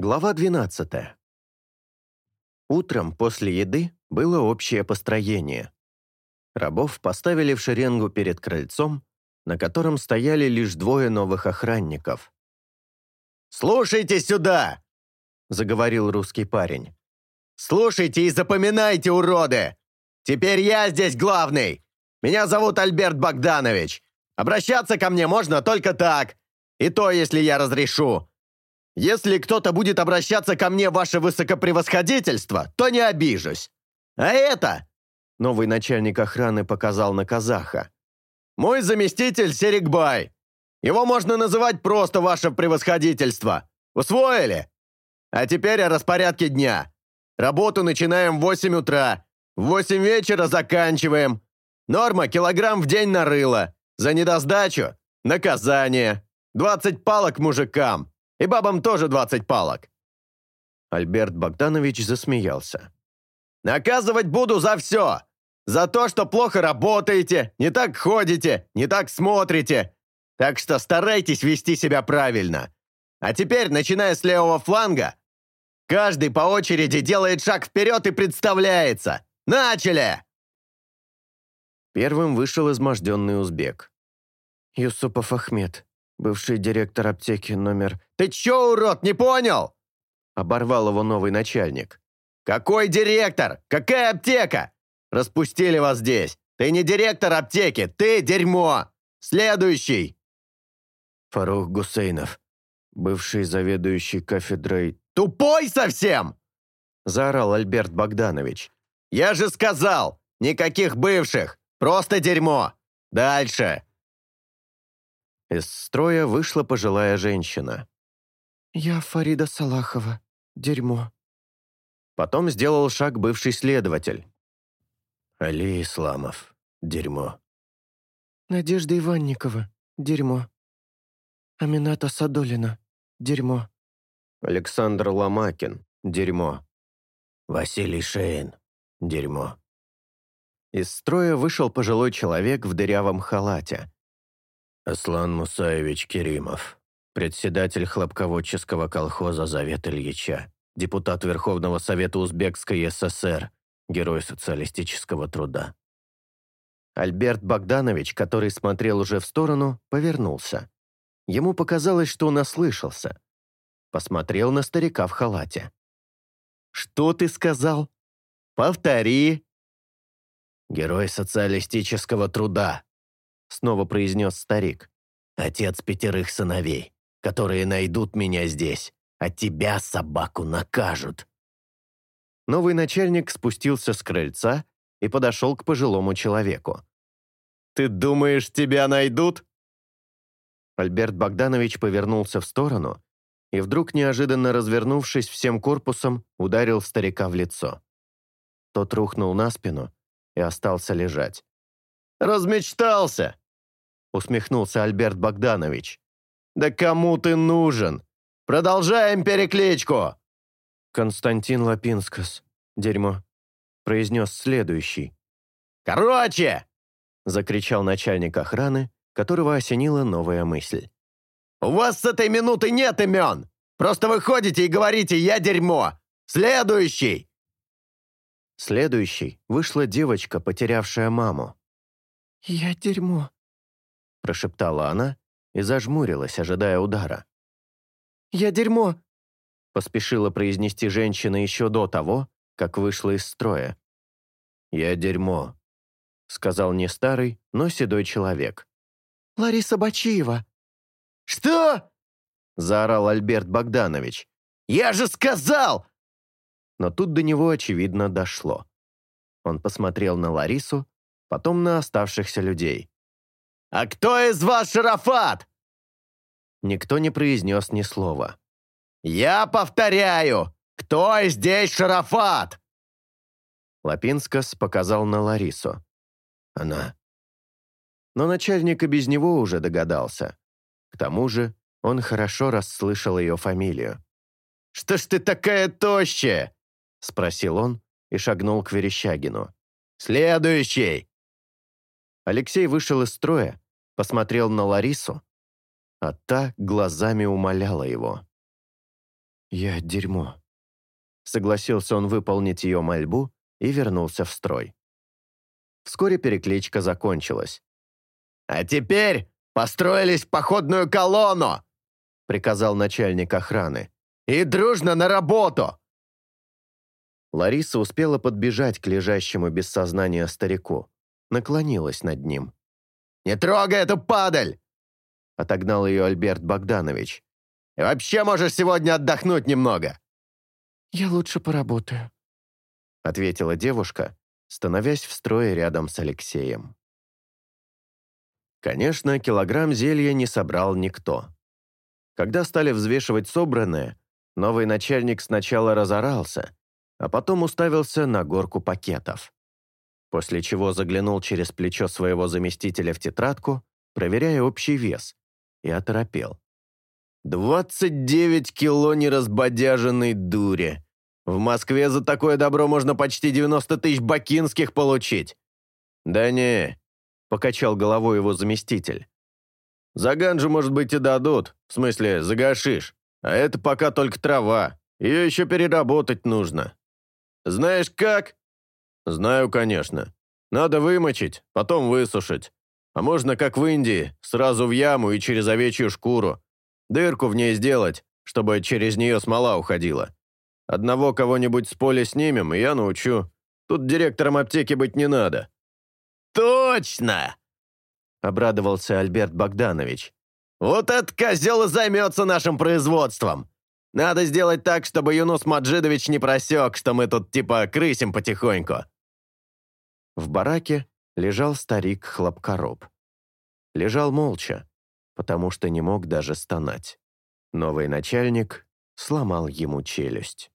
Глава 12. Утром после еды было общее построение. Рабов поставили в шеренгу перед крыльцом, на котором стояли лишь двое новых охранников. «Слушайте сюда!» – заговорил русский парень. «Слушайте и запоминайте, уроды! Теперь я здесь главный! Меня зовут Альберт Богданович. Обращаться ко мне можно только так, и то, если я разрешу. Если кто-то будет обращаться ко мне, ваше высокопревосходительство, то не обижусь. А это...» Новый начальник охраны показал на казаха. «Мой заместитель Серикбай. Его можно называть просто ваше превосходительство. Усвоили? А теперь о распорядке дня. Работу начинаем в 8 утра. В 8 вечера заканчиваем. Норма – килограмм в день нарыло. За недосдачу – наказание. 20 палок мужикам. И бабам тоже 20 палок!» Альберт Богданович засмеялся. «Наказывать буду за все! За то, что плохо работаете, не так ходите, не так смотрите. Так что старайтесь вести себя правильно. А теперь, начиная с левого фланга, каждый по очереди делает шаг вперед и представляется. Начали!» Первым вышел изможденный узбек. «Юсупов Ахмед», Бывший директор аптеки номер... «Ты чё, урод, не понял?» Оборвал его новый начальник. «Какой директор? Какая аптека? Распустили вас здесь. Ты не директор аптеки, ты дерьмо! Следующий!» Фарух Гусейнов, бывший заведующий кафедрой... «Тупой совсем!» Заорал Альберт Богданович. «Я же сказал! Никаких бывших! Просто дерьмо! Дальше!» Из строя вышла пожилая женщина. «Я Фарида Салахова. Дерьмо». Потом сделал шаг бывший следователь. Али Исламов. Дерьмо. Надежда Иванникова. Дерьмо. Амината Садолина. Дерьмо. Александр Ломакин. Дерьмо. Василий Шейн. Дерьмо. Из строя вышел пожилой человек в дырявом халате. Аслан Мусаевич Керимов, председатель хлопководческого колхоза «Завет Ильича», депутат Верховного Совета Узбекской ССР, герой социалистического труда. Альберт Богданович, который смотрел уже в сторону, повернулся. Ему показалось, что он ослышался. Посмотрел на старика в халате. «Что ты сказал? Повтори!» «Герой социалистического труда», снова произнес старик. «Отец пятерых сыновей, которые найдут меня здесь, а тебя, собаку, накажут». Новый начальник спустился с крыльца и подошел к пожилому человеку. «Ты думаешь, тебя найдут?» Альберт Богданович повернулся в сторону и вдруг, неожиданно развернувшись всем корпусом, ударил старика в лицо. Тот рухнул на спину и остался лежать. «Размечтался!» усмехнулся Альберт Богданович. «Да кому ты нужен? Продолжаем перекличку!» «Константин Лапинскас, дерьмо», — произнес следующий. «Короче!» — закричал начальник охраны, которого осенила новая мысль. «У вас с этой минуты нет имен! Просто вы ходите и говорите «я дерьмо!» Следующий!» Следующей вышла девочка, потерявшая маму. «Я дерьмо», прошептала она и зажмурилась, ожидая удара. «Я дерьмо!» — поспешила произнести женщина еще до того, как вышла из строя. «Я дерьмо», — сказал не старый, но седой человек. «Лариса Бачиева!» «Что?» — заорал Альберт Богданович. «Я же сказал!» Но тут до него, очевидно, дошло. Он посмотрел на Ларису, потом на оставшихся людей. «А кто из вас Шарафат?» Никто не произнес ни слова. «Я повторяю, кто здесь Шарафат?» Лапинскас показал на Ларису. Она. Но начальник и без него уже догадался. К тому же он хорошо расслышал ее фамилию. «Что ж ты такая тощая?» – спросил он и шагнул к Верещагину. «Следующий! Алексей вышел из строя, посмотрел на Ларису, а та глазами умоляла его. «Я дерьмо». Согласился он выполнить ее мольбу и вернулся в строй. Вскоре перекличка закончилась. «А теперь построились в походную колонну!» приказал начальник охраны. «И дружно на работу!» Лариса успела подбежать к лежащему без сознания старику наклонилась над ним. «Не трогай эту падаль!» — отогнал ее Альберт Богданович. «И вообще можешь сегодня отдохнуть немного!» «Я лучше поработаю», — ответила девушка, становясь в строе рядом с Алексеем. Конечно, килограмм зелья не собрал никто. Когда стали взвешивать собранное, новый начальник сначала разорался, а потом уставился на горку пакетов после чего заглянул через плечо своего заместителя в тетрадку, проверяя общий вес, и оторопел. «Двадцать девять кило неразбодяженной дури! В Москве за такое добро можно почти девяносто тысяч бакинских получить!» «Да не», — покачал головой его заместитель. «За ганджу, может быть, и дадут, в смысле, загашишь. а это пока только трава, ее еще переработать нужно. Знаешь как? «Знаю, конечно. Надо вымочить, потом высушить. А можно, как в Индии, сразу в яму и через овечью шкуру. Дырку в ней сделать, чтобы через нее смола уходила. Одного кого-нибудь с поля снимем, и я научу. Тут директором аптеки быть не надо». «Точно!» — обрадовался Альберт Богданович. «Вот этот козел и займется нашим производством. Надо сделать так, чтобы Юнус Маджидович не просек, что мы тут типа крысим потихоньку. В бараке лежал старик Хлопкороб. Лежал молча, потому что не мог даже стонать. Новый начальник сломал ему челюсть.